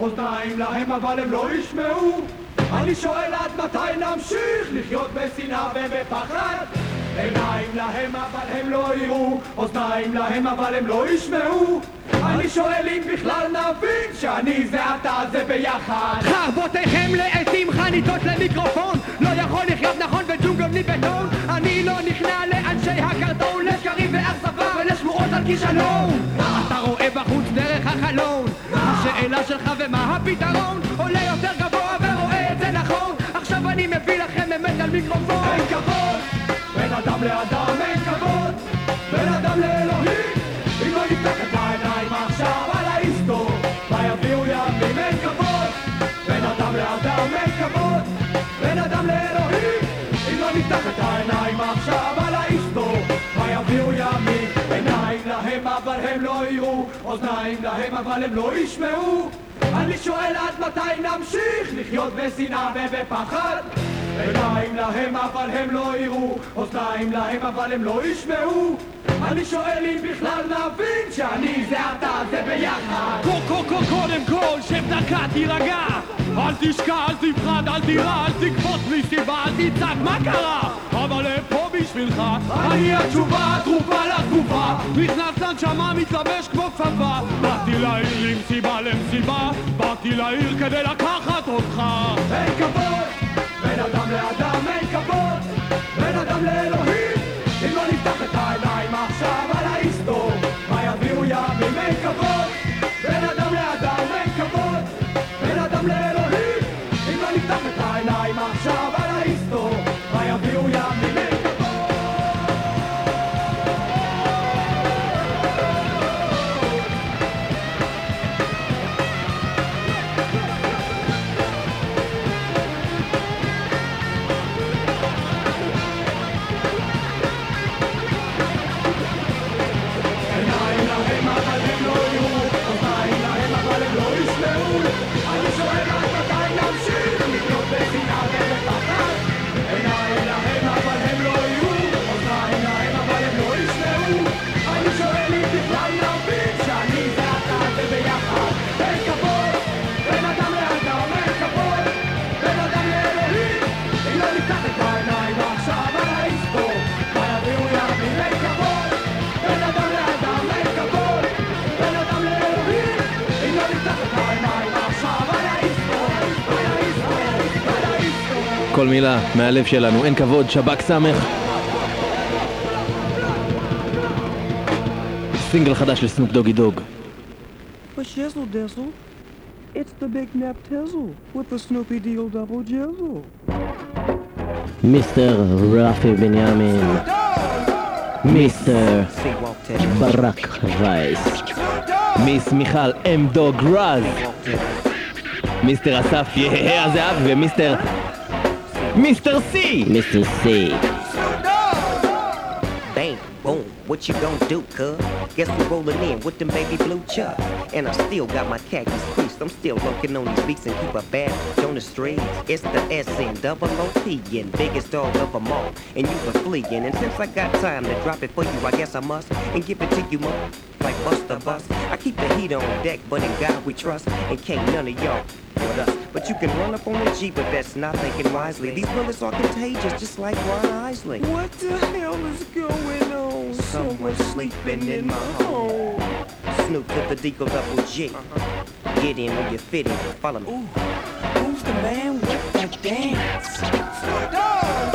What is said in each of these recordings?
אוזניים להם אבל הם לא ישמעו. אני שואל עד מתי נמשיך לחיות בשנאה ובפחד? עיניים להם אבל הם לא יראו. אוזניים להם אבל הם לא ישמעו. אני שואל אם בכלל נבין שאני זה אתה זה ביחד. חרבותיכם לעתים חניתות למיקרופון. לא יכול לחיות נכון בג'ונגל בלי בטון. אני לא נכנע לאנשי הקרטון לשקרים ואכזבה ולשמועות על כישלון. אתה רואה בחוץ דרך החלון השאלה שלך ומה הפתרון? עולה יותר גבוה ורואה את זה נכון. עכשיו אני מביא לכם אמת על מיקרופון. אין כבוד בין אדם לאדם להם אבל הם לא ישמעו. אני שואל עד מתי נמשיך לחיות בשנאה ובפחד? עיניים להם אבל הם לא יראו. אוזניים להם אבל הם לא ישמעו. אני שואל אם בכלל נבין שאני זה אתה זה ביחד. קודם כל שב דקה תירגע אל תשקע, אל תפחד, אל תירא, אל תקפוץ בלי סיבה, אל תצעק מה קרה? אבל הם פה בשבילך. אני התשובה, התרופה לתגובה. נכנס לנשמה, מתלבש כמו כפפה. באתי לעיר למסיבה למסיבה. באתי לעיר כדי לקחת אותך. אין כבוד. בין אדם לאדם אין כבוד. בין אדם לאלוהים. אם לא נפתח את העיניים כל מילה מהלב שלנו, אין כבוד, שב"כ סמך. סינגל חדש לסנופ דוגי דוג. A shizzle dizzle. It's the big nap tizzle with the Snoopy Deal double jizzle. מיסטר רפי בנימין, מיסטר ברק וייס, מיס מיכל אם דוג רז. מיסטר אסף יהה הזהב ומיסטר... Mr. C. Mr. C. Bang, boom, what you gonna do, cuz? Guess we're rolling in with them baby blue chucks. And I still got my khakis I'm still looking on these beats and keep a bad on the streets. It's the S SN double OP and biggest dog of them all. And you were fleeing. And since I got time to drop it for you, I guess I must. And give it to you, mother. Like Buster Bus. I keep the heat on deck, but in God we trust. And can't none of y'all with us. But you can run up on the G, but that's not thinking wisely. These bullets are contagious, just like Ron Isley. What the hell is going on? Someone sleeping in my home. Snoop to the Deagle Double G. Uh-huh. Get in when you fit in. Follow me. Ooh, Who's the man with the dance? Who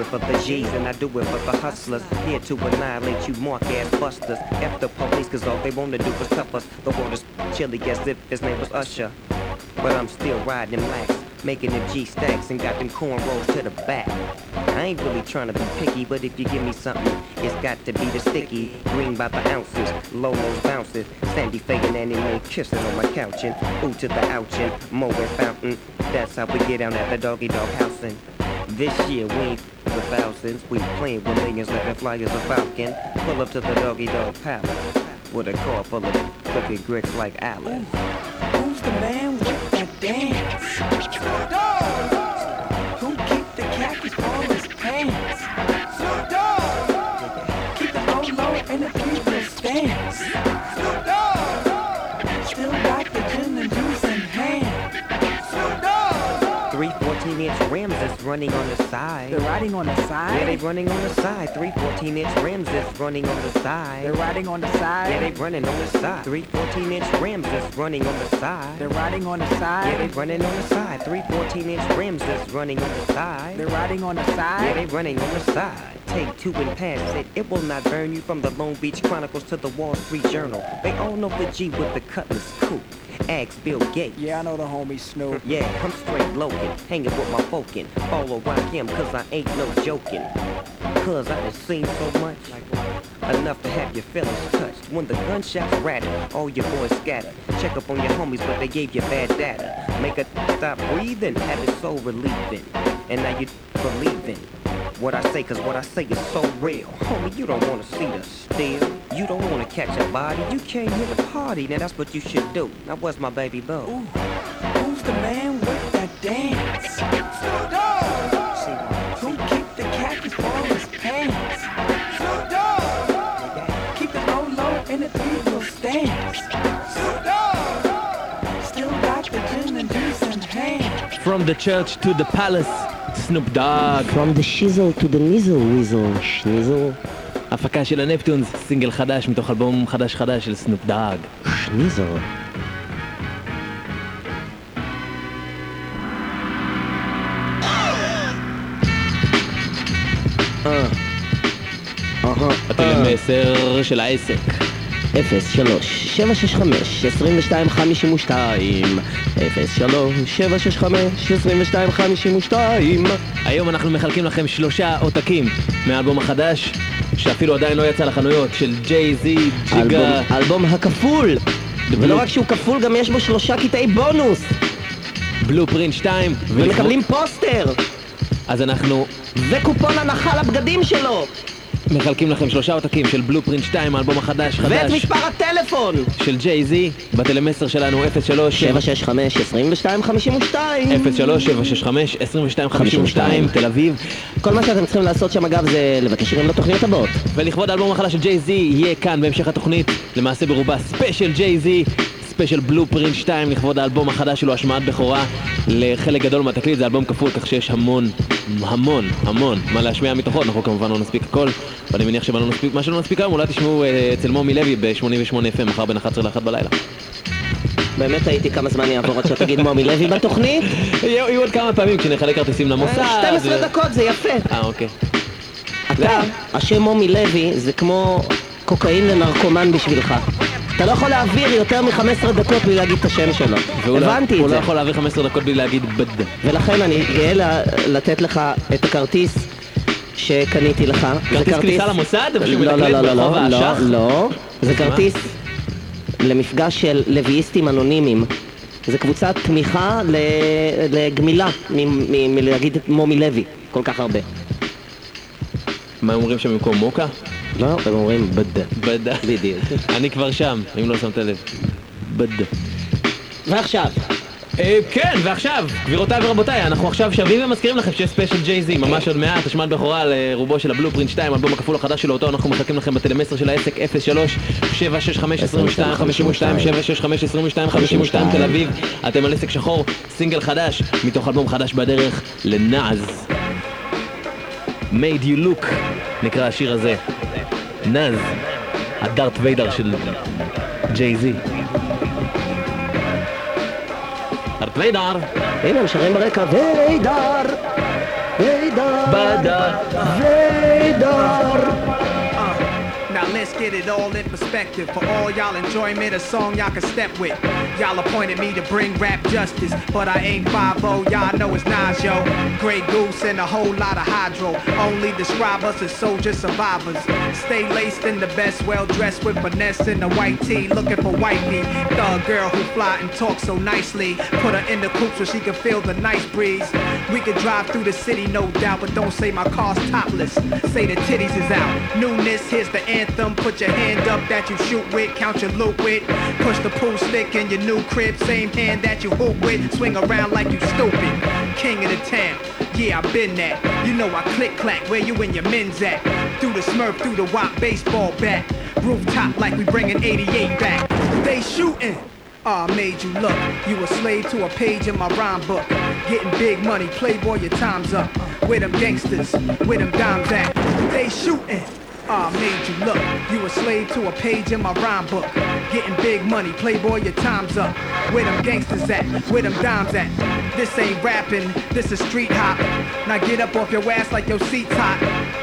it for the G's and I do it for the hustlers. Here to annihilate you mark ass busters. F the police, cause all they wanna do is cuff us. The is chilly as if his name was Usher. But I'm still riding lax, making them G stacks and got them cornrows to the back. I ain't really trying to be picky, but if you give me something, it's got to be the sticky. Green by the ounces, Lolo's bounces. Sandy faking Annie Mae kissing on my couch and ooh to the ouchin', Moet fountain. That's how we get down at the doggy dog housing. This year we ain't f- with thousands, we playing with millions like the as a falcon. Pull up to the doggy dog palace with a car full of cookie grits like Alice. Who's the man with the dance? Running on the side. They're riding on the side. Yeah, they running on the side. Three 14 inch rims that's running on the side. They're riding on the side. Yeah, they running on the side. Three 14 inch rims that's running on the side. They're riding on the side. Yeah, they running on the side. Three 14 inch rims that's running on the side. They're riding on the side. Yeah, they running on the side. Take two and pass it. It will not burn you from the Long Beach Chronicles to the Wall Street Journal. They all know the G with the cutlass coupe. Ask Bill Gates. Yeah, I know the homie Snoop. Yeah, I'm straight loking, hanging with my folkin'. Follow rock him, cause I ain't no joking. Cause I done seen so much, enough to have your feelings touched. When the gunshots rattle, all your boys scatter. Check up on your homies, but they gave you bad data. Make a stop breathing, have it so relieving. And now you believing what I say, cause what I say is so real. Homie, you don't wanna see us still. You don't wanna catch a body, you came here to party, now that's what you should do. Now where's my baby boo? Who's the man with that dance? From the church to the palace, סנופ דאג. From the shizzle to the nizzle weasel, שניזל, הפקה של הנפטונס, סינגל חדש מתוך אלבום חדש חדש של סנופ דאג. שניזל. הטלמסר של העסק. 03 765 2252 03 765 2252 היום אנחנו מחלקים לכם שלושה עותקים מהאלבום החדש, שאפילו עדיין לא יצא לחנויות, של ג'יי זי, ג'יגה, אלבום- האלבום הכפול! ולא רק שהוא כפול, גם יש בו שלושה קטעי בונוס! בלו פרינט 2, ומקבלים פוסטר! אז אנחנו וקופון הנחה לבגדים שלו מחלקים לכם שלושה עותקים של בלו פרינט 2, האלבום החדש ואת חדש מספר הטלפון! של ג'יי זי, בטלמסר שלנו 03 765 2252 03 2252 תל אביב. כל מה שאתם צריכים לעשות שם אגב זה לבקש שירים לתוכניות הבאות. ולכבוד האלבום החדש של ג'יי זי יהיה כאן בהמשך התוכנית למעשה ברובה ספיישל ג'יי זי ספיישל Blueprint 2 לכבוד האלבום החדש שלו השמעת בכורה לחלק גדול מהתקליט. זה אלבום כפול כך שיש המון המון המון מה להשמיע מתוכו. אנחנו כמובן לא נספיק הכל ואני מניח שלא נספיק מה שלא נספיק היום אולי תשמעו אה, אצל מומי לוי ב-88 FM מחר בין 11 ל-1 בלילה. באמת הייתי כמה זמן יעבור עד שתגיד מומי לוי בתוכנית? יהיו עוד כמה פעמים כשנחלק כרטיסים למוסד אה, 12 דקות זה יפה. אה אוקיי. אתה, השם מומי לוי זה כמו קוקאין לנרקומן בשבילך. אתה לא יכול להעביר יותר מ-15 דקות בלי להגיד את השם שלו. והוא לא- הבנתי הוא את לא זה. יכול להעביר 15 דקות בלי להגיד בד ולכן אני גאה לתת לך את הכרטיס שקניתי לך. זה כרטיס כניסה למוסד? לא, לא, לא, לא, לא? לא. זה? כרטיס למפגש של לוויסטים אנונימיים. זה קבוצת תמיכה לגמילה מלהגיד את מומי לוי כל כך הרבה. מה אומרים שם במקום מוקה? לא, הם אומרים בד. בד בדיוק. אני כבר שם, אם לא שמת לב. בד. ועכשיו, אה, כן, ועכשיו, גבירותיי ורבותיי, אנחנו עכשיו שבים ומזכירים לכם שיש ספיישל ג'יי-זי, ממש עוד מעט, השמעת בכורה לרובו של הבלופרינט 2, אלבום הכפול החדש שלו, אותו אנחנו מחכים לכם בטלמסר של העסק 03 765 22 52 765 22 52 תל אביב, אתם על עסק שחור, סינגל חדש, מתוך אלבום חדש בדרך לנעז. made you look, נקרא השיר הזה. נז, הדארט ויידר של ג'יי-זי. דארט ויידר! הנה הם שרים ברקע, ויידר, ויידר. ויידר. Let's get it all in perspective. For all y'all enjoyment, a song y'all can step with. Y'all appointed me to bring rap justice, but I ain't 5 y'all know it's Nas, yo. Grey Goose and a whole lot of hydro. Only describe us as soldier survivors. Stay laced in the best, well dressed with finesse in the white tee, looking for white meat. Thug girl who fly and talk so nicely. Put her in the coupe so she can feel the nice breeze. We could drive through the city, no doubt, but don't say my car's topless. Say the titties is out. Newness, here's the anthem. Put your hand up that you shoot with, count your loot with. Push the pool stick in your new crib, same hand that you hoop with. Swing around like you stupid. King of the town. Yeah, I been that. You know I click clack where you and your men's at. Through the smurf, through the wop baseball bat. Rooftop like we bringing 88 back. They shooting. Ah, I made you look. You a slave to a page in my rhyme book. Getting big money, playboy, your time's up. Where them gangsters, where them dimes at? They shooting. I made you look. You a slave to a page in my rhyme book. Getting big money, playboy, your time's up. Where them gangsters at? Where them dimes at? This ain't rapping, this is street hop. Now get up off your ass like your seat's hot.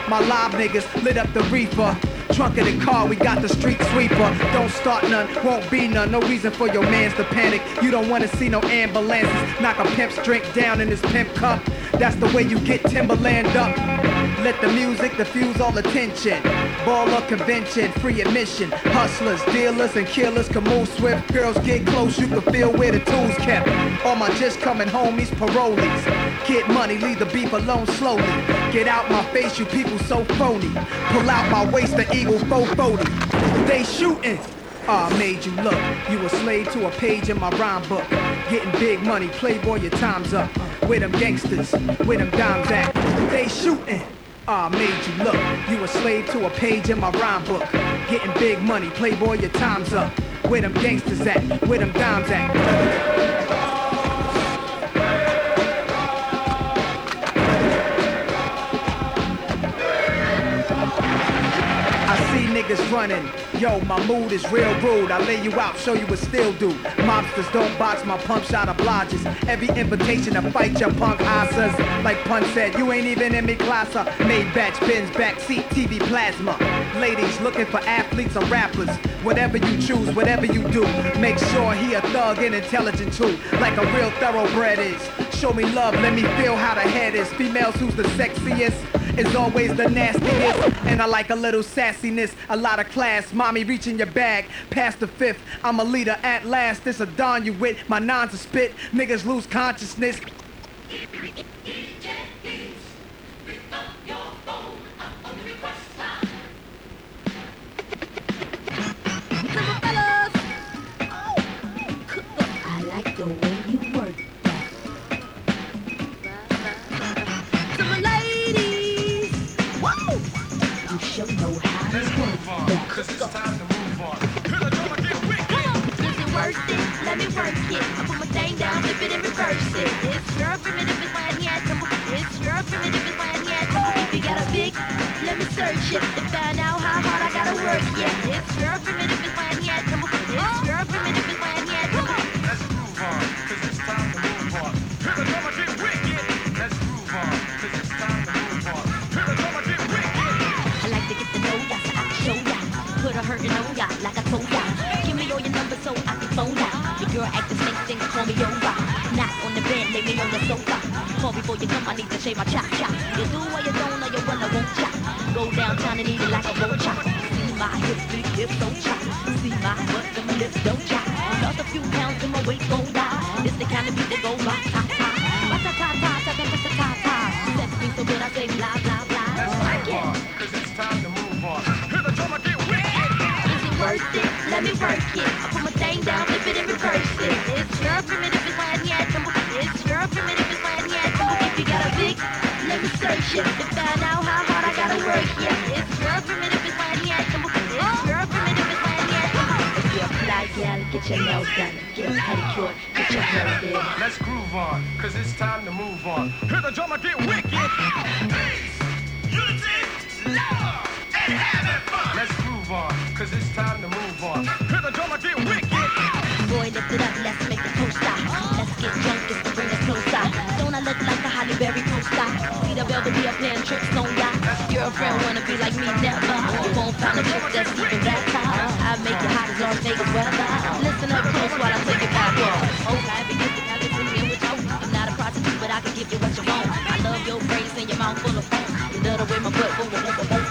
My live niggas lit up the reefer. Trunk of the car, we got the street sweeper. Don't start none, won't be none. No reason for your mans to panic. You don't wanna see no ambulances. Knock a pimp's drink down in his pimp cup. That's the way you get Timberland up. Let the music diffuse all attention. Baller convention, free admission. Hustlers, dealers, and killers can move swift. Girls get close, you can feel where the tools kept. All my just coming homies, parolees. Get money, leave the beef alone slowly. Get out my face, you people so phony. Pull out my waist, the eagle 440. They shooting. I made you look. You a slave to a page in my rhyme book. Getting big money, playboy, your time's up. Where them gangsters, where them dimes at? They shooting. Ah, I made you look. You a slave to a page in my rhyme book. Getting big money, playboy, your time's up. Where them gangsters at? Where them dimes at? I see niggas running. Yo, my mood is real rude. I lay you out, show you what still do. Mobsters don't box my pump shot obliges. Every invitation to fight your punk asses. Like Pun said, you ain't even in me class. Made batch bins, backseat, TV plasma. Ladies looking for athletes or rappers. Whatever you choose, whatever you do, make sure he a thug and intelligent too. Like a real thoroughbred is. Show me love, let me feel how the head is. Females who's the sexiest is always the nastiest. And I like a little sassiness, a lot of class. Mommy reaching your bag, past the fifth. I'm a leader at last. This a don you with. My nons a spit. Niggas lose consciousness. Cause it's time to move on. Is it worth it? Let me work it. I put my thing down, flip it and reverse it. It's your primitive, it's my hand. It's your primitive, it's my hand. If you got a big, let me search it I told ya. Give me all your numbers so I can phone ya. Your girl acting snake, then call me over. Not on the bed, lay me on the sofa. Call before you come, I need to shave my chop chop. You do what you don't, or you wanna won't chop. Go downtown and eat it like a roll chop. See my hips, big hips don't chop. See my butt, them lips don't chop. Lost a few pounds and my weight gon' die. This the kind of beat that go worth it? Let me work it. I put my thing down, flip it and reverse it. It's your primitive, it's my hand, tumble. It's your primitive, it's my hand, tumble. If you got a big, let me search it to find out how hard I gotta work. Yeah, it's your primitive, it's my hand, tumble. It's your primitive, it's my hand, tumble. If you're a fly gal, get your nails done, get a pedicure, get your hair did. Let's groove on. Cause it's time to move on. Hear the drummer get wicked. Peace, Let's groove on. Cause it's time to move on. The wicked. Boy, lift it up, let's make toaster. Let's get drunk to bring closer. Don't I look like a Berry the on ya. Girlfriend wanna be like me, never. You won't find a. I make hot as weather. Listen up close while I take it back off. Oh, be with you. Not a prostitute, but I can give you what you want. I love your braids and your mouth full of funk. You love the way my butt boom, boom,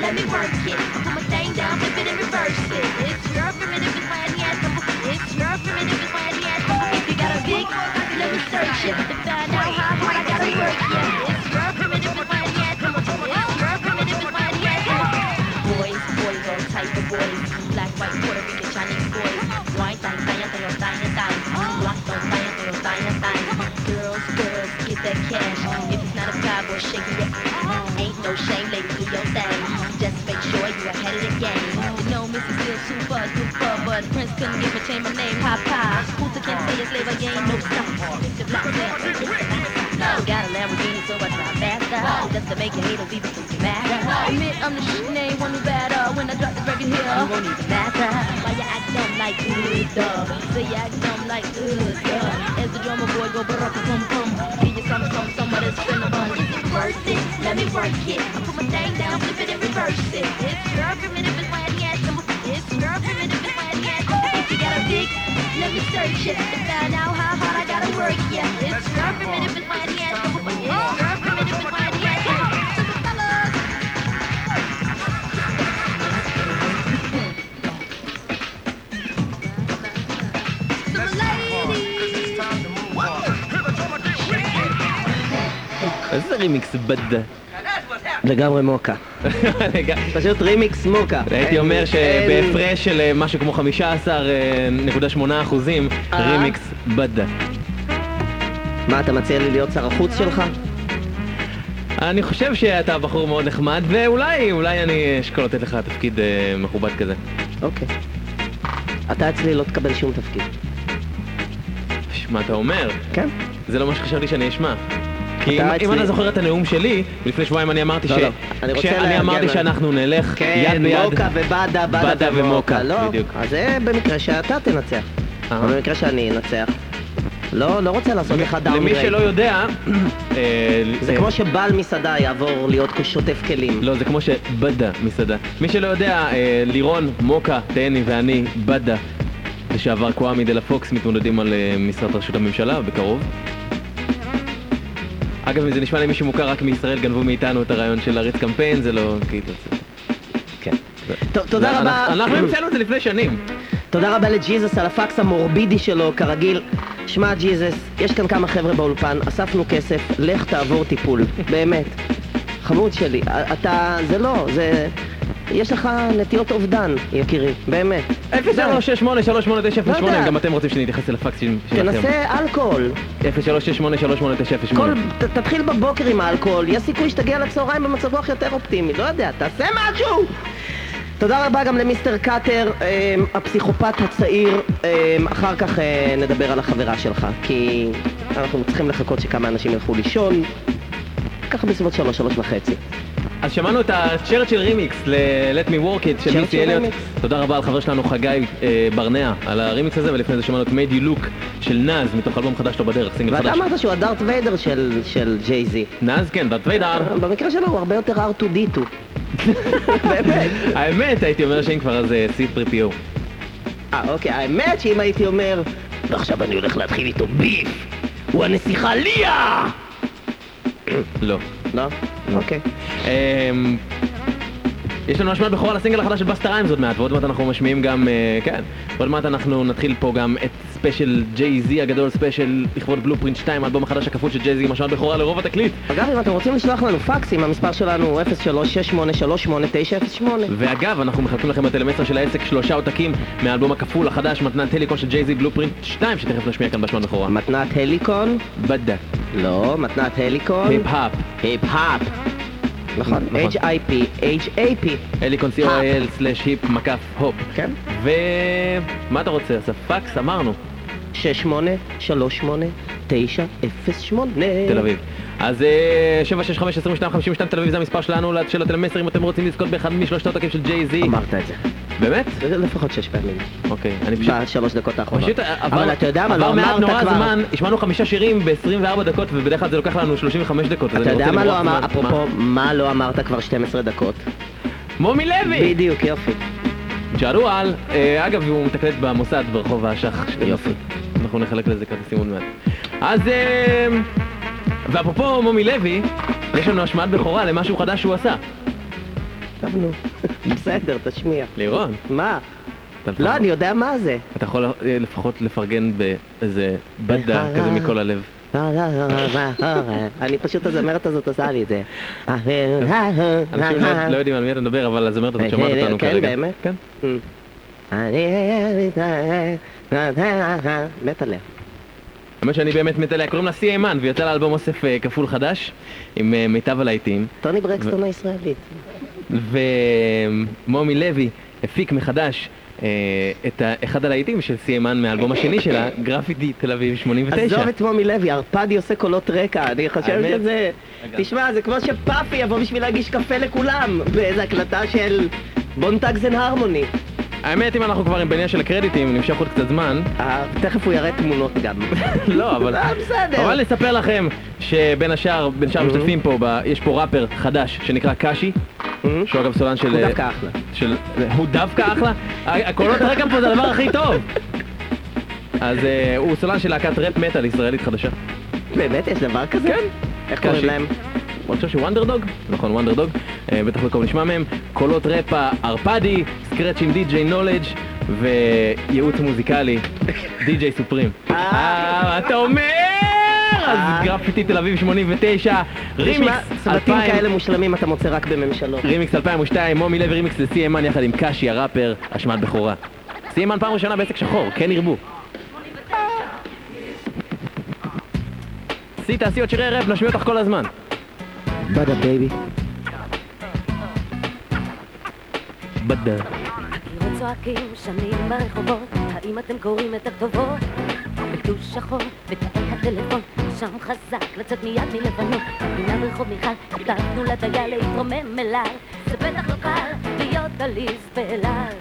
Let me work it. I put my thing down, flip it and reverse it. It's your primitive, it's my ass number. It's your primitive, it's my ass number. If you got a big, let me search it. To find out how hard I gotta work, yeah. It's your primitive, it's my ass number. It's your primitive, it's my ass number. Boys, boys, all type of boys. Black, white, Puerto Rican, Chinese boys. White, thang, thang, thang, thang, thang. Black, thang, thang, thang, thang, thang. Girls, girls, get that cash. If it's not a guy, boy, shake it. Ain't no shame, lady, Missy still super duper, but Prince couldn't give a chain my name, Papa. Hooter can't say his labor, you ain't no stop. Picture black, black, picture Got a Lamborghini, so I drive faster. Just to make your haters even mad. Admit I'm the shit name, one who better. When I drop the record here, you won't even matter. Why you act dumb like ooh, duh? So you act dumb like ooh, duh. As the drummer boy go baraka pum pum. Give you some, some, some of this cinnamon. Is it worth it? Let me work it. I put my thing down, flip it and reverse it. It's your primitive, it's number. If you got a big, let me search it. To find out how hard I gotta work, yeah. It's your primitive, it's my ass number. It's your primitive, it's my ass number. To the fellas. To the ladies. איזה רימיקס בדה. לגמרי מוקה. פשוט רימיקס מוקה. הייתי אומר שבהפרש של אה, משהו כמו 15.8 אחוזים, אה? רימיקס בדה. מה, אתה מציע לי להיות שר החוץ שלך? אני חושב שאתה בחור מאוד נחמד, ואולי, אולי אני אשקול לתת לך תפקיד אה, מכובד כזה. אוקיי. אתה אצלי לא תקבל שום תפקיד. מה אתה אומר? כן. זה לא מה שחשבתי שאני אשמע. כי אם, אם אתה זוכר את הנאום שלי, לפני שבועיים אני אמרתי לא, ש... לא. אני רוצה כשאני אמרתי שאנחנו נלך כן, יד ביד. מוקה ובאדה, באדה ומוקה. לא, בדיוק. אז זה במקרה שאתה תנצח. אה. במקרה שאני אנצח. לא, לא רוצה לעשות לך למי דאונגרייד. שלא יודע, אה, זה אה, כמו שבעל מסעדה יעבור להיות שוטף כלים. לא, זה כמו שבדה מסעדה. מי שלא יודע, אה, לירון, מוקה, טני ואני, בדה, לשעבר קוואמי דה לה פוקס, מתמודדים על משרת ראשות הממשלה בקרוב. אגב, אם זה נשמע למי שמוכר רק מישראל, גנבו מאיתנו את הרעיון של להריץ קמפיין, זה לא... כאילו, כן. טוב, תודה רבה. אנחנו- אנחנו המצאנו את זה לפני שנים. תודה רבה לג'יזוס על הפקס המורבידי שלו, כרגיל. שמע, ג'יזוס, יש כאן כמה חבר'ה באולפן, אספנו כסף, לך תעבור טיפול. באמת. חמוד שלי, אתה... זה לא, זה... יש לך נטיות אובדן, יקירי, באמת. 0368389008, לא. גם אתם רוצים שנתייחס אל הפקסים שלכם. תנסה אלכוהול. 0368389008. כל, ת, תתחיל בבוקר עם האלכוהול, יש סיכוי שתגיע לצהריים במצב רוח יותר אופטימי, לא יודע, תעשה משהו! תודה רבה גם למיסטר קאטר, אה, הפסיכופת הצעיר, אה, אחר כך אה, נדבר על החברה שלך, כי אנחנו צריכים לחכות שכמה אנשים ילכו לישון, ככה בסביבות שלוש, שלוש וחצי. אז שמענו את הצ'רצ'יל רימיקס ל-Let Me Work It של מיסי אליוט. תודה רבה לחבר שלנו חגי אה, ברנע על הרימיקס הזה, ולפני זה שמענו את Made You Look של נאז מתוך אלבום חדש לו בדרך, סינגל ואתה חדש. אמרת שהוא הדארט ויידר של, של ג'יי-זי. נאז כן, דארט ויידר. במקרה שלו הוא הרבה יותר R2D2. באמת. האמת, הייתי אומר שאם כבר אז אה, C3PO. אה, אוקיי, האמת שאם הייתי אומר, ועכשיו אני הולך להתחיל איתו ביף, הוא הנסיכה ליה! לא. לא? אוקיי. יש לנו השמעת בכורה לסינגל החדש של בסטר ריימס עוד מעט, ועוד מעט אנחנו משמיעים גם, אה, כן, עוד מעט אנחנו נתחיל פה גם את ספיישל ג'יי זי הגדול, ספיישל לכבוד Blueprint 2, האלבום החדש הכפול של ג'יי זי עם השמעת בכורה לרוב התקליט. אגב, אם אתם רוצים לשלוח לנו פקסים, המספר שלנו הוא 0368388908. ואגב, אנחנו מחלקים לכם בטלמסר של העסק שלושה עותקים מהאלבום הכפול החדש, מתנת הליקון של ג'יי זי Blueprint 2, שתכף נשמיע כאן בהשמעת בכורה. מתנת הליקון? בדה. לא, מתנת הליקון. היפ-האפ. היפ-האפ. נכון, נכון. H-I-P, H-A-P. היפ מקף הופ. כן. ומה אתה רוצה? אז הפקס אמרנו. 6838-908. תל אביב. אז אה, 765-2252 תל אביב זה המספר שלנו של הטלמסר אם אתם רוצים לזכות באחד משלושת העותקים של ג'יי זי. אמרת את זה. באמת? לפחות שש פעמים. אוקיי, אני פשוט... בשלוש דקות האחרונות. פשוט עבר, אבל אתה יודע מה, לא עבר מעט אמרת נורא כבר. זמן, השמענו חמישה שירים ב-24 דקות ובדרך כלל זה לוקח לנו 35 דקות. אתה יודע מה לא אמר, זמן. אפרופו, מה לא אמרת כבר 12 דקות? מומי לוי! בדיוק, יופי. ג'ארואל, אה, אגב הוא מתקלט במוסד ברחוב האשך. יופי. אנחנו נחלק לזה כרטיסים עוד מעט. אז אה, ואפרופו מומי לוי, יש לנו השמעת בכורה למשהו חדש שהוא עשה. טוב, נו. בסדר, תשמיע. לירון, מה? לא, אני יודע מה זה. אתה יכול אה, לפחות לפרגן באיזה בדה כזה מכל הלב. אני פשוט, הזמרת הזאת עושה לי את זה. אנשים לא- לא יודעים על מי אתה מדבר, אבל הזמרת הזאת שומעת אותנו כן, כרגע. באמת? כן. מת עליה. האמת שאני באמת מת עליה, קוראים לה סי אימן, ויוצא לה אלבום אוסף אה, כפול חדש, עם אה, מיטב הלהיטים. טוני ברקסטון הישראלית. ומומי לוי הפיק מחדש אה, את אחד הלהיטים של סי אימן מהאלבום השני שלה, גרפיטי תל אביב 89. עזוב את מומי לוי, ערפדי עושה קולות רקע, אני חושב? שזה... תשמע, זה כמו שפאפי יבוא בשביל להגיש קפה לכולם, באיזה הקלטה של בונטגזן הרמוני. האמת, אם אנחנו כבר עם בעניין של הקרדיטים, נמשך עוד קצת זמן. אה, תכף הוא יראה תמונות גם. לא, אבל... אה, בסדר. אבל נספר לכם שבין השאר, בין שאר המשתתפים פה, יש פה ראפר חדש שנקרא קאשי, שהוא אגב סולן של... הוא דווקא אחלה. של... הוא דווקא אחלה? הקולות רקע פה זה הדבר הכי טוב! אז אה, הוא סולן של להקת ראפ מטאל ישראלית חדשה. באמת, יש דבר כזה? כן. איך קוראים. להם? חושב שוונדרדוג, נכון וונדרדוג, אה, בטח בקום נשמע מהם, קולות רפה ארפדי, סקרץ' עם די.ג'יי נולדג' וייעוץ מוזיקלי, די.ג'יי סופרים. אה, מה אתה אומר? אז גרפיטי תל אביב 89, תשמע, רימיקס סרטים 2000, כאלה מושלמים אתה מוצא רק בממשלות. רימיקס 2002, מומי לוי רימיקס לסי אמן יחד עם קאשי הראפר, אשמת בכורה. סי אמן פעם ראשונה בעסק שחור, כן ירבו. תעשי עוד שירי ראפ, נשמיע אותך כל הזמן. בדה בייבי. בדה. הקירות ברחובות, את הטלפון, שם חזק לצאת מיד מלבנון. פינה ברחוב מיכל, כתבנו לדייל להתרומם אליי. זה בטח לא קל להיות עליז באלעל.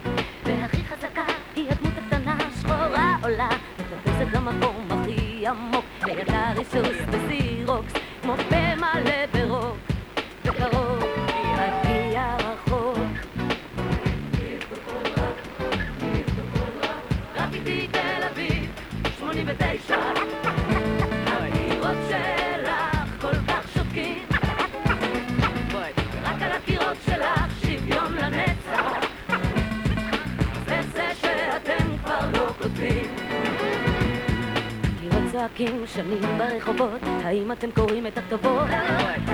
והכי חזקה היא הדמות הקטנה, שחורה עולה, מטפסת למקום הכי עמוק, לידה ריסוס בסירוקס, כמו פה מלא ברוק. בקרוב יגיע רחוק. רציתי תל אביב, 89 צועקים שנים ברחובות, האם אתם קוראים את הכתובות?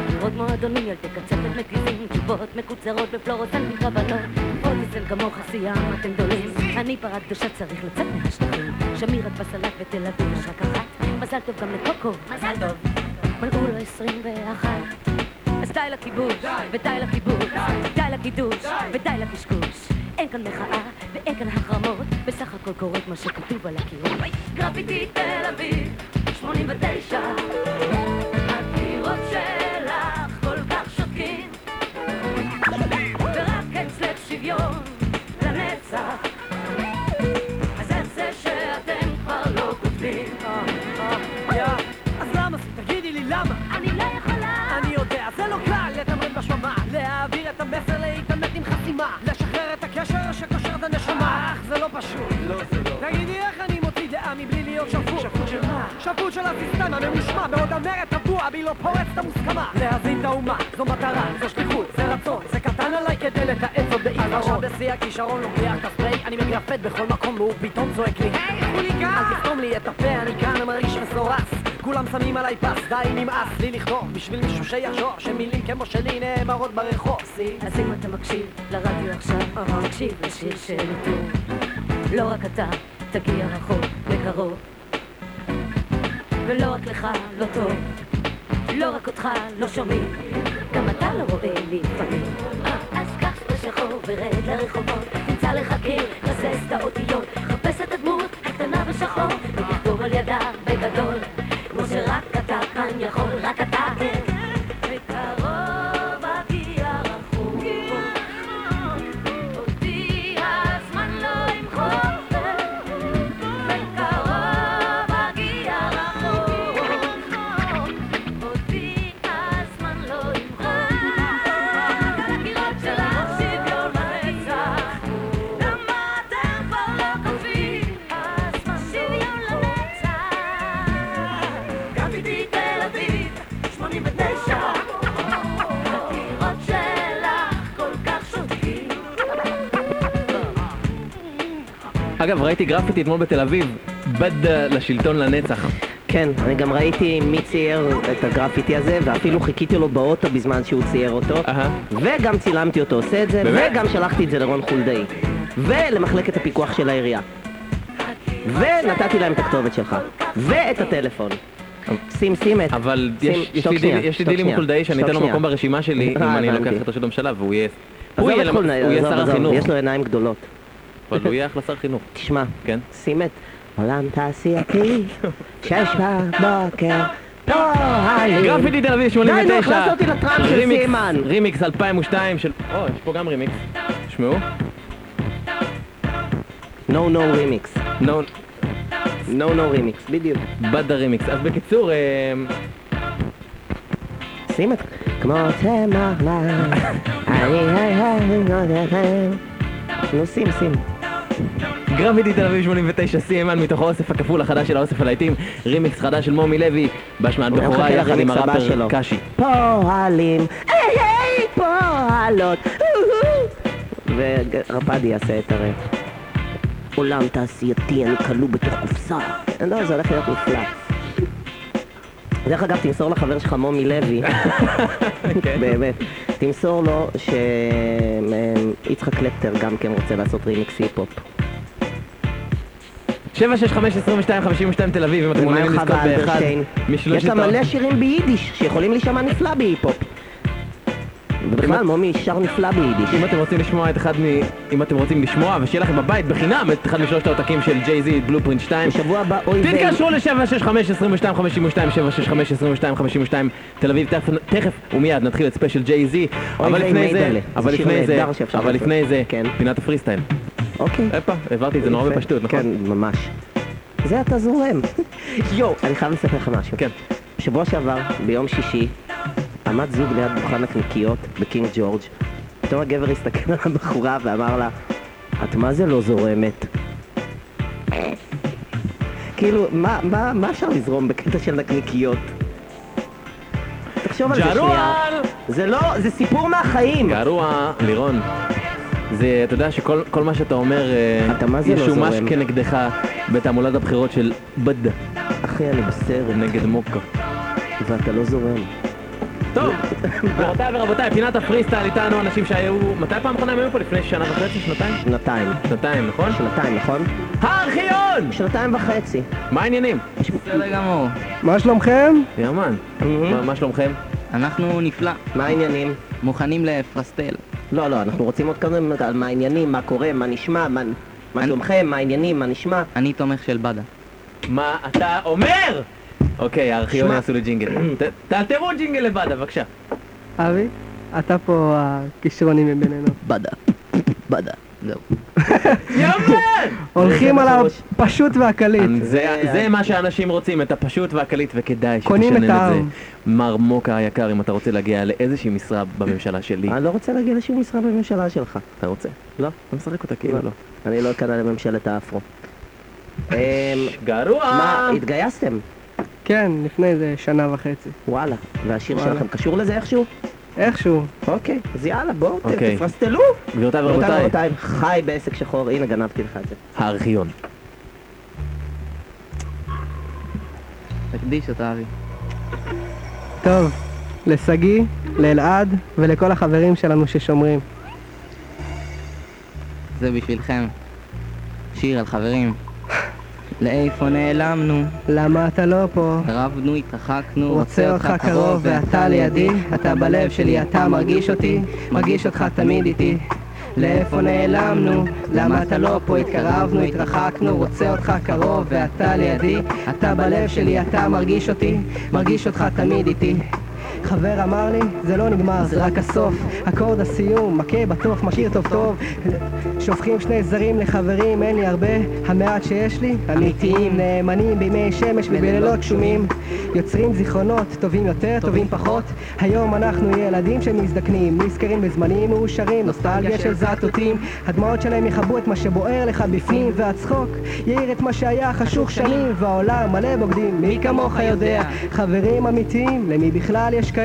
קירות מועדונים, ילדי קצפת מתיזים, תשובות מקוצרות בפלורוסנטים כוונות. פוליסל כמוך שים, אתם גדולים. אני פרה קדושה, צריך לצאת מהשטחים. שמירת בסלט בתל אביב יש רק אחת. מזל טוב גם לקוקו. מזל טוב. מלאו לו עשרים ואחת. אז די לכיבוש, ודי לכיבוש, די לקידוש, ודי לקשקוש. אין כאן מחאה כאן החרמות, בסך הכל קוראת מה שכתוב על הקירות. גרפיטי תל אביב, 89 די נמאס לי לכתוב בשביל מישהו שיחשוב שמילים כמו שלי נאמרות ברחוב אז אם אתה מקשיב לרדיו עכשיו, תקשיב לשיר של איתור. לא רק אתה, תגיע רחוק וקרוב. ולא רק לך לא טוב, לא רק אותך לא שומעים, גם אתה לא רואה לפעמים. אז קח את השחור ורד לרחובות, אגב, ראיתי גרפיטי אתמול בתל אביב, בדה לשלטון לנצח. כן, אני גם ראיתי מי צייר את הגרפיטי הזה, ואפילו חיכיתי לו באוטו בזמן שהוא צייר אותו, אהה. וגם צילמתי אותו עושה את זה, באמת? וגם שלחתי את זה לרון חולדאי, ולמחלקת הפיקוח של העירייה, ונתתי להם את הכתובת שלך, ואת הטלפון. שים, שים את... אבל יש- לי דיל- עם חולדאי שאני אתן לו. מקום ברשימה שלי, אם אה, אני. לוקח את ראשות הממשלה, והוא יהיה... הוא יהיה שר החינוך, יש לו עיניים גדולות. אבל הוא יהיה אחלה שר חינוך. תשמע, כן? שים את עולם תעשייתי, שש בבוקר. גרפיטי תל אביב די, נו, 89. הכנסת אותי לטראמפ של רימיקס- סימן. רימיקס 2002 של... או, יש פה גם רימיקס. תשמעו. No no remix. נו, no no remix, בדיוק. בדה רימיקס. אז בקיצור, אה, שים את... כמו צמח לה, אני היי. נו שים, שים. גרפיטי תל אביב 89 סיימן מתוך האוסף הכפול החדש של האוסף הלהיטים, רימיקס חדש של מומי לוי, בהשמעת בכורה מחכה יחד עם הראפר. קאשי. פועלים, היי היי פועלות. ורפדי יעשה את הרי. עולם תעשייתי, אני כלוא בתוך קופסה. לא, זה הולך להיות נפלא. דרך אגב, תמסור לחבר שלך מומי לוי, כן. באמת, תמסור לו שיצחק קלפטר גם כן רוצה לעשות רימיקס היפ-הופ. 765 22 52 תל אביב, אם אתם מעוניינים לזכות באחד יש לה מלא שירים ביידיש שיכולים להישמע נפלא בהיפ-הופ. ובכלל, מומי שר נפלא ביידיש. אם אתם רוצים לשמוע את אחד מ... אם אתם רוצים לשמוע ושיהיה לכם בבית בחינם את אחד משלושת העותקים של ג'יי-זי, Blueprint 2 בשבוע הבא, אוי ויי. תתקשרו ל-765 22 52 765 22 52 תל אביב תכף- ומיד נתחיל את ספיישל ג'יי-זי אבל לפני זה. אבל לפני זה, אבל. לפני זה, כן. פינת הפרי סטייל. אוקיי. הפה, העברתי את זה נורא. בפשטות, נכון? כן, ממש. זה אתה זורם. יואו, אני חייב לספר לך משהו. כן. בשבוע שעבר, ביום שישי, עמד זוג ליד דוכן הנקניקיות בקינג ג'ורג'. פתאום הגבר הסתכל על הבחורה ואמר לה, את מה זה לא זורמת? כאילו, מה, מה, מה אפשר לזרום בקטע של נקניקיות? תחשוב על זה שנייה. זה לא, זה סיפור מהחיים. גרוע, לירון. זה, אתה יודע שכל כל מה שאתה אומר אה, אתה מה זה לא ישומש זורם? כנגדך בתעמולת הבחירות של בד אחי, אני בסרט, נגד מוקו. ואתה לא זורם. טוב, גבירותיי ורבותיי, פינת הפרי סטייל איתנו אנשים שהיו... מתי פעם אחרונה הם היו פה? לפני שנה וחצי? שנתיים? שנתיים. שנתיים, נכון? שנתיים, נכון? הארכיון! שנתיים וחצי. מה העניינים? בסדר גמור. מה שלומכם? יאמן. מה- שלומכם? אנחנו נפלא. מה העניינים? מוכנים לפרסטל. לא, לא, אנחנו רוצים עוד קודם על מה העניינים, מה קורה, מה נשמע, מה שלומכם, מה העניינים, מה נשמע. אני תומך של בדה. מה אתה אומר? אוקיי, הארכיון. יעשו לי ג'ינגל. ת- תאלתרו ג'ינגל לבדה, בבקשה. אבי, אתה פה הכישרוני מבינינו. בדה. בדה. זהו. יאמן! הולכים על. הפשוט והקליט. זה זה מה שאנשים רוצים, את הפשוט והקליט, וכדאי שתשנן את את זה. מר מוקה היקר, אם אתה רוצה להגיע לאיזושהי משרה בממשלה שלי, אני לא רוצה להגיע לשום משרה בממשלה שלך. אתה רוצה? לא. אתה משחק אותה כאילו לא. אני לא אכנע לממשלת האפרו. גרוע! מה, התגייסתם? כן, לפני איזה שנה וחצי. וואלה. והשיר וואלה. שלכם קשור לזה איכשהו? איכשהו. אוקיי, אז יאללה, בואו, אוקיי. תפרסטלו. גבירותיי רבותיי ורבותיי, ורבותיי, חי בעסק שחור, הנה גנבתי לך את זה. הארכיון. תקדיש אותה אבי. טוב, לשגיא, לאלעד ולכל החברים שלנו ששומרים. זה בשבילכם. שיר על חברים. לאיפה נעלמנו? למה אתה לא פה? רבנו, התרחקנו, רוצה אותך קרוב ואתה לידי, אתה בלב שלי, אתה מרגיש אותי, מרגיש אותך תמיד איתי. לאיפה נעלמנו? למה אתה לא פה? התקרבנו, התרחקנו, רוצה אותך קרוב ואתה לידי, אתה בלב שלי, אתה מרגיש אותי, מרגיש אותך תמיד איתי. חבר אמר לי, זה לא נגמר, זה רק הסוף. אקורד הסיום, מכה בתוף, מכיר טוב טוב. שופכים שני זרים לחברים, אין לי הרבה. המעט שיש לי, אמיתיים, נאמנים בימי שמש ובלילות גשומים. יוצרים זיכרונות, טובים יותר, טובים פחות. היום אנחנו ילדים שמזדקנים, נזכרים בזמנים מאושרים, נוסטלגיה של זעתותים. הדמעות שלהם יכבו את מה שבוער לך בפנים, והצחוק יאיר את מה שהיה חשוך שנים, והעולם מלא בוגדים, מי כמוך יודע. חברים אמיתיים, למי בכלל יש כאלה?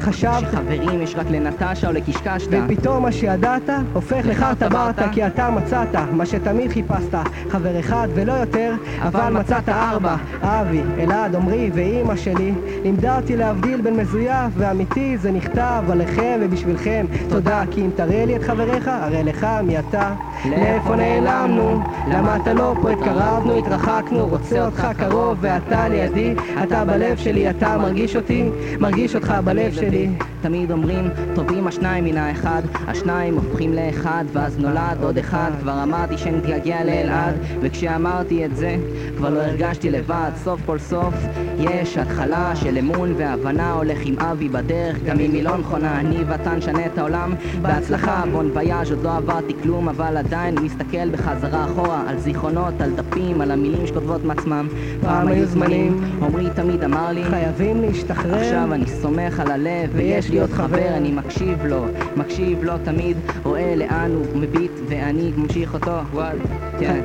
חשבת חברים יש רק לנטשה או לקישקשתא. ופתאום מה שידעת הופך לחרטה ברטה כי אתה מצאת מה שתמיד חיפשת חבר אחד ולא יותר אבל מצאת ארבע. אבי, אלעד, עמרי ואימא שלי לימדה אותי להבדיל בין מזויף ואמיתי זה נכתב עליכם ובשבילכם. תודה. כי אם תראה לי את חבריך הרי לך מי אתה. לאיפה נעלמנו? למה אתה לא פה? התקרבנו, התרחקנו רוצה אותך קרוב ואתה לידי. אתה בלב שלי, אתה מרגיש אותי? מרגיש אותך בלב שלי תמיד אומרים, טובים השניים מן האחד, השניים הופכים לאחד, ואז נולד עוד אחד. כבר אמרתי שנתגעגע לאלעד, וכשאמרתי את זה, כבר לא הרגשתי לבד. סוף כל סוף, יש התחלה של אמון והבנה, הולך עם אבי בדרך, גם אם היא לא נכונה. אני ואתה נשנה את העולם, בהצלחה, בון ויאז' עוד לא עברתי כלום, אבל עדיין מסתכל בחזרה אחורה, על זיכרונות, על דפים, על המילים שכותבות מעצמם. פעם היו זמנים, עמרי תמיד אמר לי, חייבים להשתחרר עכשיו אני סומך על הלב, ויש לי עוד חבר, אני מקשיב לו, מקשיב לו תמיד, רואה לאן הוא מביט, ואני ממשיך אותו, וואל, כן,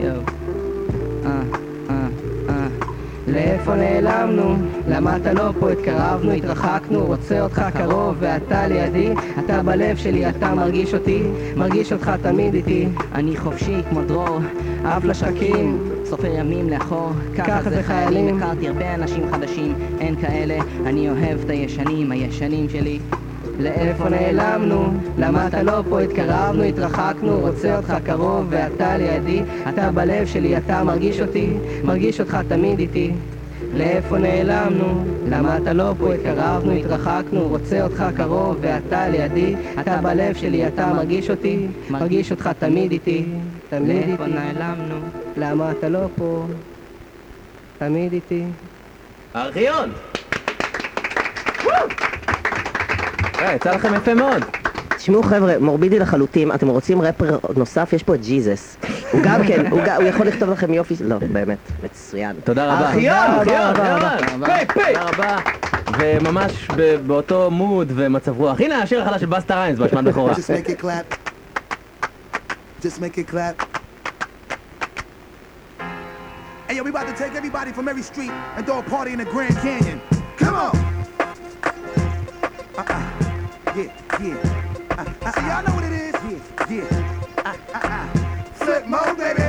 יואו. לאיפה נעלמנו? למה אתה לא פה? התקרבנו, התרחקנו, רוצה אותך קרוב ואתה לידי אתה בלב שלי, אתה מרגיש אותי, מרגיש אותך תמיד איתי אני חופשי כמו דרור, אב לשחקים סופר ימים לאחור, ככה זה חיילים. הכרתי הרבה אנשים חדשים, אין כאלה, אני אוהב את הישנים, הישנים שלי. לאיפה נעלמנו? למה אתה לא פה? התקרבנו, התרחקנו, רוצה אותך קרוב ואתה לידי אתה בלב שלי, אתה מרגיש אותי, מרגיש אותך תמיד איתי לאיפה נעלמנו? למה אתה לא פה? התקרבנו, התרחקנו, רוצה אותך קרוב ואתה לידי אתה בלב שלי, אתה מרגיש אותי, מרגיש אותך תמיד איתי תמיד לאיפה איתי נעלמנו? למה אתה לא פה? תמיד איתי הארכיון! יצא לכם יפה מאוד. תשמעו חבר'ה, מורבידי לחלוטין, אתם רוצים רפר נוסף? יש פה את ג'יזוס. הוא גם כן, הוא יכול לכתוב לכם יופי, לא, באמת, מצוין. תודה רבה. הארכיון, הארכיון, תודה רבה, הארכיון. תודה רבה. פי, פי. תודה רבה. וממש באותו מוד ומצב רוח. הנה השיר החדש של בסטה ריינס בהשמעת בכורה. Just make it clap. Hey, yo, we about to take everybody from every street and throw a party in the Grand Canyon. Come on! Yeah, See, y'all know what it is? Yeah, yeah. Uh. Flip mode, baby.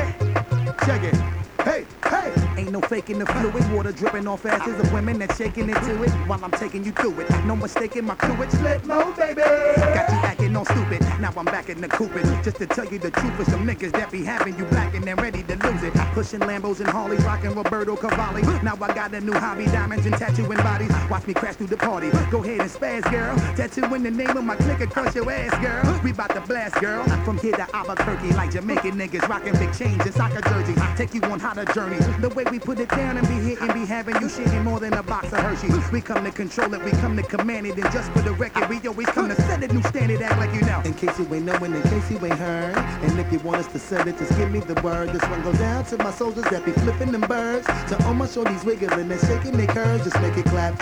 Check it. Hey, hey. Ain't no faking the fluid, water dripping off asses of women that's shaking into it while I'm taking you through it. No mistaking my it's slip mode, baby. Got you all stupid. Now I'm back in the coopin'. Just to tell you the truth for some niggas that be having you blacking and ready to lose it. Pushing Lambos and Harleys, rocking Roberto Cavalli. Now I got a new hobby, diamonds and tattooing bodies. Watch me crash through the party. Go ahead and spaz, girl. Tattoo in the name of my clique across your ass, girl. We bout to blast, girl. From here to Albuquerque, like Jamaican niggas rocking big chains and soccer jerseys. Take you on hotter journeys. The way we put it down and be hitting, be having you shitting more than a box of Hershey's. We come to control it, we come to command it, and just for the record, we always come to set a new standard, act like you. In case you ain't knowing, in case you ain't heard, and if you want us to set it, just give me the word. This one goes out to my soldiers that be flipping them birds. To all my shorties wiggling and shaking their curves, just make it clap.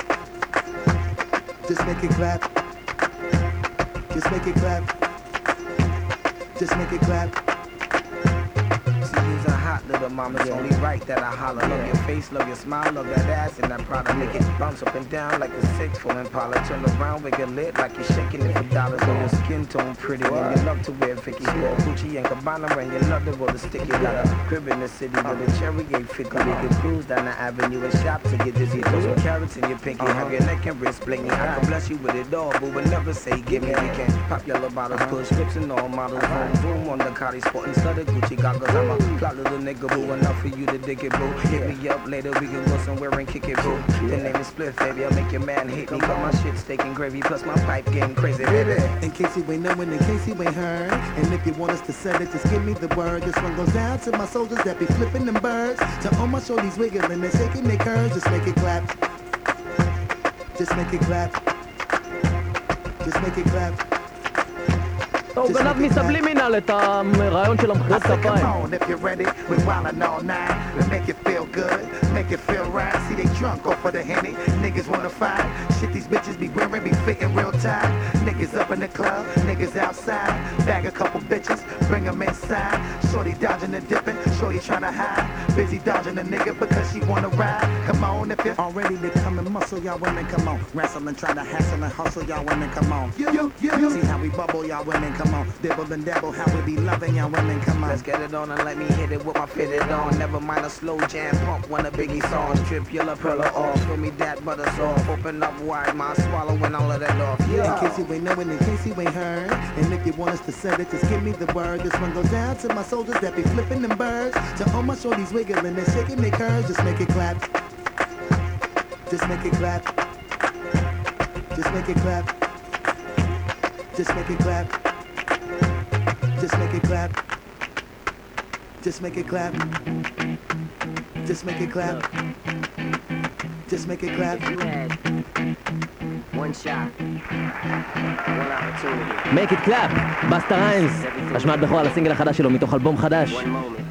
Just make it clap. Just make it clap. Just make it clap. Hot little mama. It's only right that I holler. Love your face, love your smile, love that ass and that Prada. Make it bounce up and down like a six foot Impala. Turn around, wiggle lit like you're shaking it for dollars. And your skin tone pretty, and you love to wear Vicky Gucci and Cabana, and you love to roll the sticky. Got a crib in the city with a cherry 850. We can cruise down the avenue and shop to get dizzy. Throw some carrots in your pinky, have your neck and wrist blingy. I can bless you with it all, but would never say give me. We can pop yellow bottles, push strips and all models. Boom, boom on the Cardi sporting studded Gucci goggles. I'm a fly little nigga boo, enough for you to dig it boo. Hit me up later, we can go somewhere and kick it boo. The name is Spliff, baby. I'll make your man hate me. Got my shit steak and gravy, plus my pipe getting crazy, baby. In case you ain't knowing, in case you ain't heard. And if you want us to set it, just give me the word. This one goes down to my soldiers that be flipping them birds. To all my shorties wiggling and shaking their curves. Just make it clap. Just make it clap. Just make it clap. הוא גנב מסבלימינל את הרעיון של המחיאות כפיים. On, if you're ready, we're wildin' all night. We make you feel good, make it feel right. See they drunk off of the henny. Niggas wanna fight. Shit these bitches be wearing be fitting real tight. Niggas up in the club, niggas outside. Bag a couple bitches, bring 'em inside. Shorty dodging and dipping, shorty tryna hide. Busy dodging the nigga because she wanna ride. Come on if you All ready to come and muscle, y'all women come on. Wrestle and try to hassle and hustle, y'all women come on. You, you, you. See how we bubble, y'all women come on. Dibble and dabble, how we be loving, y'all women come on. Let's get it on and let me hit it with my fitted on. Never mind a slow jam pump, one of Biggie songs. Trip your lapella off, fill me that butter soft. Open up wide, my swallowing all of that off. In case you ain't knowing, in case you ain't heard. And if you want us to send it, just give me the word. This one goes down to my soldiers that be flipping them birds. To all my shorties wiggling and shaking their curves. Just make it clap. Just make it clap. Just make it clap. Just make it clap. Just make it clap. Just make it clap. Just make it clap. Just make it clap. You had one shot, one opportunity, Make it clap, בסטה ריימס, השמעת בכורה על הסינגל החדש שלו מתוך אלבום חדש, one moment,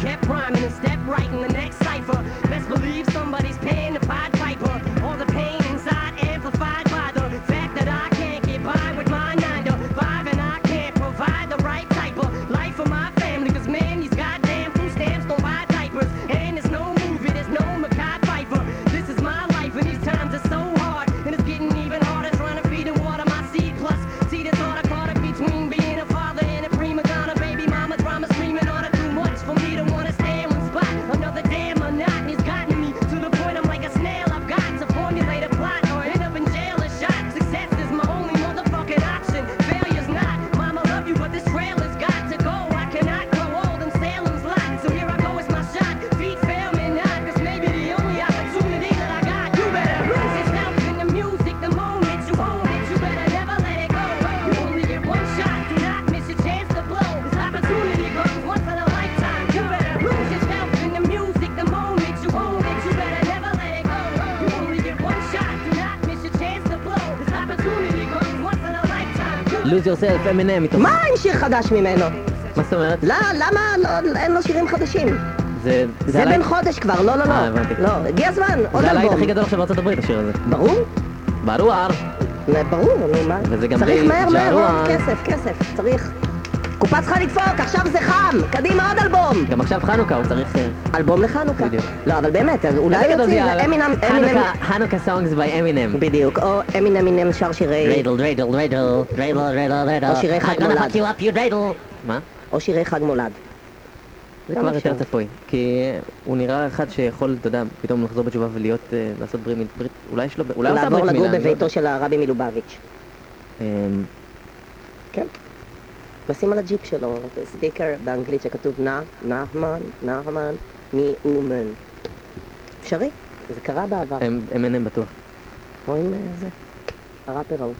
Can't prime yourself, אמינם, מתוך... מה עם שיר חדש ממנו? מה זאת אומרת? לא, למה לא, אין לו שירים חדשים? זה... זה הלהיט- בן חודש כבר, לא, לא, אה, לא. הבנתי. לא, הגיע הזמן, עוד זה הלהיט אלבום. הכי גדול עכשיו בארצות הברית, השיר הזה. ברור. ברור. ברור, נו מה. וזה גם צריך די מהר מהר ג'ערוע. כסף, כסף, צריך. קופה צריכה לדפוק, עכשיו זה חם! קדימה עוד אלבום! גם עכשיו חנוכה, הוא צריך... אה, אלבום לחנוכה. בדיוק. לא, אבל באמת, אז אולי יוצאים, זה אמינם, אמינם, חנוכה- חנוכה סונגס by אמינם. בדיוק, או אמינם אמינם שר שירי... דריידל, דריידל, דריידל, דריידל, דריידל, דריידל. או שירי חג מולד. מה? או שירי חג מולד. זה כבר. יותר צפוי, כי הוא נראה אחד שיכול, אתה יודע, פתאום לחזור בתשובה ולהיות, אה, לעשות ברית, אולי יש לו, אולי הוא עשה לעבור ברית לגור מילה. אני לא יודע. בביתו של הרבי מלובביץ'. אמ, כן. לשים על הג'יפ שלו סטיקר באנגלית שכתוב נע, נחמן, נחמן, מאומן. אפשרי, זה קרה בעבר. הם M&M בטוח. רואים אה, זה? הראפר ההוא.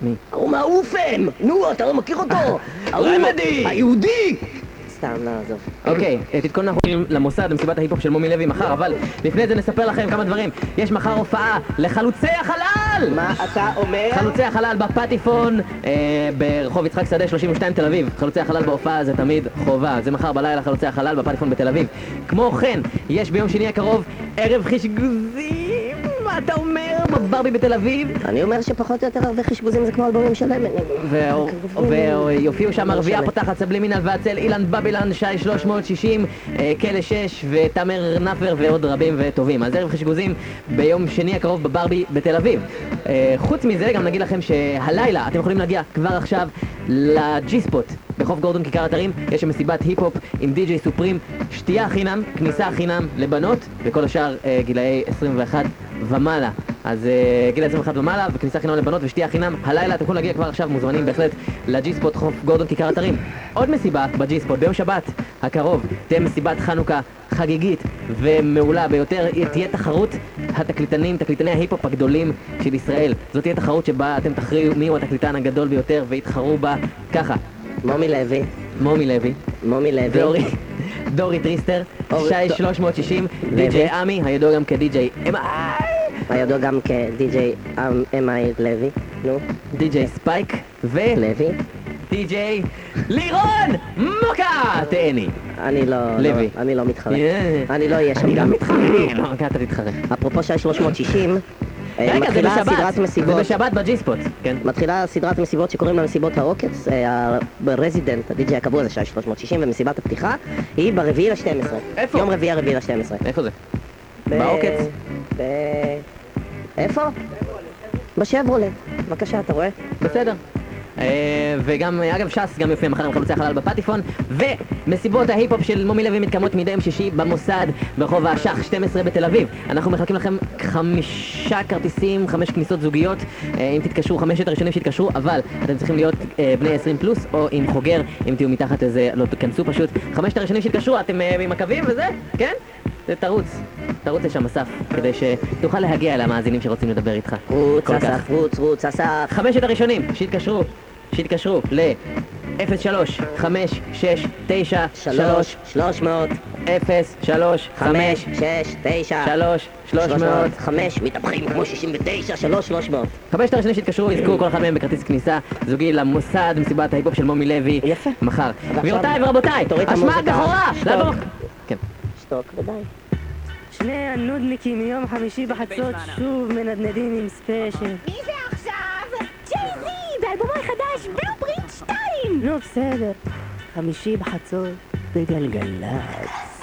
מי? ההוא מהאופם! נו, אתה לא מכיר אותו! ההוא רמדי! היהודי! סתם, לא, עזוב. אוקיי, תתכוננו אנחנו הולכים למוסד, למסיבת ההיפ-הופ של מומי לוי מחר, אבל לפני זה נספר לכם כמה דברים. יש מחר הופעה לחלוצי החלל! מה אתה אומר? חלוצי החלל בפטיפון אה, ברחוב יצחק שדה 32 תל אביב. חלוצי החלל בהופעה זה תמיד חובה. זה מחר בלילה חלוצי החלל בפטיפון בתל אביב. כמו כן, יש ביום שני הקרוב ערב חשגוזים! מה אתה אומר? בברבי בתל אביב? אני אומר שפחות או יותר הרבה חשבוזים זה כמו אלבומים שלהם. ויופיעו שם לא ערבייה משנה. פותחת סבלימינל והצל אילן בבילן, שי 360, אה, כלא 6 ותאמר נפר ועוד רבים וטובים. אז ערב חשגוזים ביום שני הקרוב בברבי בתל אביב. אה, חוץ מזה, גם נגיד לכם שהלילה אתם יכולים להגיע כבר עכשיו לג'י ספוט בחוף גורדון כיכר אתרים, יש שם מסיבת היפ-הופ עם די.ג'יי סופרים, שתייה חינם, כניסה חינם לבנות, וכל השאר אה, גילאי 21 ומעלה. אז אה, גיל 21 ומעלה, וכניסה חינם לבנות ושתייה חינם. הלילה אתם יכולים להגיע כבר עכשיו, מוזמנים בהחלט לג'י ספוט חוף גורדון כיכר אתרים. עוד מסיבה בג'י ספוט, ביום שבת הקרוב תהיה מסיבת חנוכה חגיגית ומעולה ביותר, תהיה תחרות התקליטנים, תקליטני ההיפ-הופ הגדולים של ישראל. זאת תהיה תחרות שבה אתם תכריעו מיהו התקליטן הגדול ביותר ויתחרו בה ככה. מומי לוי. מומי לוי. מומי לוי. דורי, דורי טריסטר, שי דו- 360, לוי. די.ג'יי עמי, הידוע גם כדי.ג'יי הידוע גם כדי.ג'יי אמ.איי לוי. נו. די.ג'יי ספייק ו... לוי. די.ג'יי לירון מוקה תהני. אני לא... לוי. לא- אני לא מתחרה. אני לא אהיה שם. אני גם מתחרה. לא, אתה. אפרופו שי 360, אה, רגע, זה מתחילה בשבת. סדרת מסיבות. זה בשבת בג'י ספוט, כן. מתחילה סדרת מסיבות שקוראים לה מסיבות הרוקטס, אה, ה resident, הדי.ג'יי הקבוע זה שי 360, ומסיבת הפתיחה היא ברביעי ל-12. איפה? יום רביעי הרביעי ל-12. איפה זה? ב- בעוקץ? ב... איפה? בשברולה. בבקשה, אתה רואה? בסדר. אה, וגם, אגב, ש"ס גם יופיע מחר עם חלוצי החלל בפטיפון, ומסיבות ההיפ-הופ של מומי לוי מתקיימות מדי יום שישי במוסד ברחוב האשח 12 בתל אביב. אנחנו מחלקים לכם חמישה כרטיסים, חמש כניסות זוגיות, אה, אם תתקשרו, חמשת הראשונים שיתקשרו, אבל אתם צריכים להיות אה, בני 20 פלוס, או עם חוגר, אם תהיו מתחת לזה, לא תיכנסו פשוט. חמשת הראשונים שיתקשרו, אתם עם הקווים וזה, כן? תרוץ, תרוץ לשם אסף, כדי שתוכל להגיע אל המאזינים שרוצים לדבר איתך. רוץ. אסף, רוץ, רוץ, אסף. חמשת הראשונים שיתקשרו, שיתקשרו ל 03 5 6 9 שלוש, שלוש מאות, 0 3 חמש, שש, תשע, 3 300 חמש, מתהפכים כמו 69, שלוש, שלוש מאות. חמשת הראשונים שיתקשרו יזכו כל אחד מהם בכרטיס כניסה זוגי למוסד מסיבת ההיפ-הופ של מומי לוי יפה. מחר. גבירותיי ורבותיי, המוזיקה. בכורה! שתוק. לעבור. שני הנודניקים מיום חמישי בחצות שוב מנדנדים עם ספיישל. מי זה עכשיו? ג'יי-זי, באלבומו החדש, Blueprint 2! נו בסדר. חמישי בחצות בגלגלצ.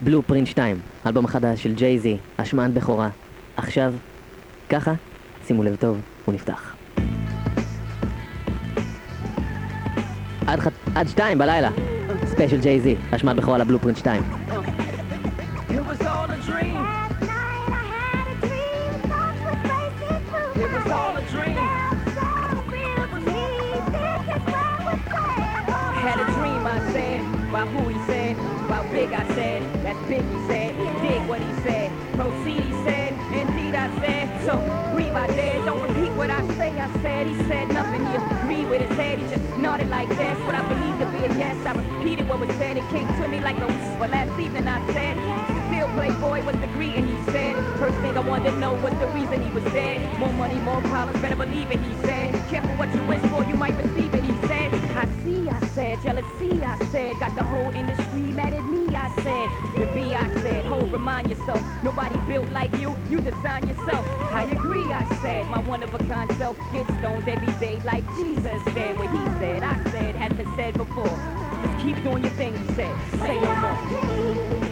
Blueprint 2, אלבום החדש של ג'יי-זי, השמעת בכורה. עכשיו, ככה, שימו לב טוב, הוא נפתח. עד, ח... עד שתיים בלילה, ספיישל ג'יי-זי, השמעת בכורה ל Blueprint 2. It was all a dream. It was all a dream. Had a dream, I said, about who he said, about big, I said, that's big, he said, dig what he said, proceed, he said, indeed, I said, so breathe, I did, don't repeat what I say, I said, he said nothing, he agreed with his head, he just nodded like this, what I believe to be a yes, I repeated what was said, it came to me like a whisper, last evening I said, playboy was the greeting, he said, first thing I wanted to know was the reason he was dead, more money, more problems, better believe it, he said, careful what you wish for, you might receive it, he said, I see, I said, jealousy, I said, got the whole industry mad at me, I said, the B, I said, hold remind yourself, nobody built like you, you design yourself. I agree, I said, my one of a kind self gets stoned every day like Jesus said what he said. I said, has been said before. Just keep doing your thing, he said. Say no more.